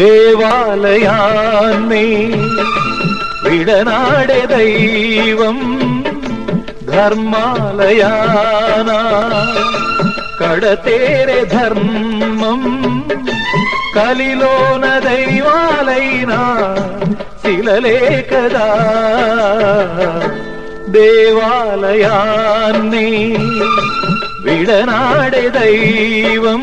దేవాలయాన్ని విడనాడే దైవం ధర్మాలయాన కడతేరే ధర్మం కలిలోన దైవాలైనా శిలలే కదా దేవాలయాన్ని విడనాడే దైవం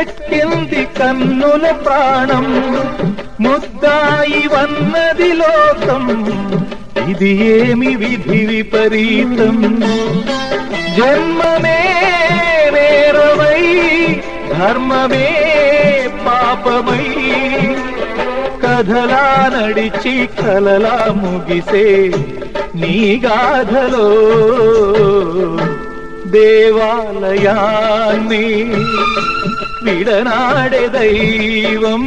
పెట్టింది కన్నుల ప్రాణం. ముద్దాయి వన్నది లోకం. ఇది ఏమి విధి విపరీతం? జన్మమే నేరమై ధర్మమే పాపమై. కథలా నడిచి కలలా ముగిసే నీ గాథలో దేవాలయాన్ని. విడనాడే దైవం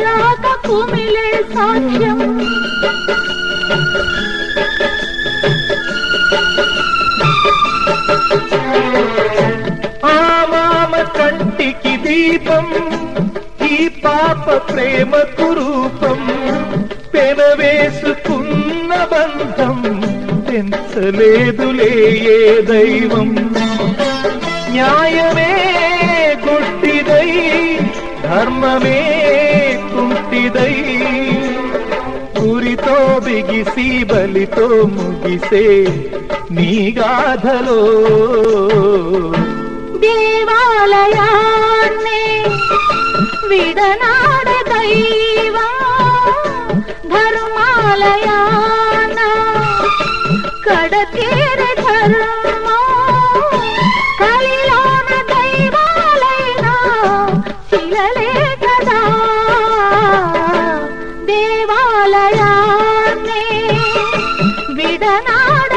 రాక కుమిలే సాక్ష్యం ఆ మామ కంటికి దీపం ఈ పాప ప్రేమకు రూపం. లేదులే ఏ దైవం. న్యాయమే గుడ్డిదై ధర్మమే కుంటిదై. గురితో బిగిసి బలితో ముగిసే నీ గాథలో. దేవాలయాన్ని విడనాడదై வேதனாட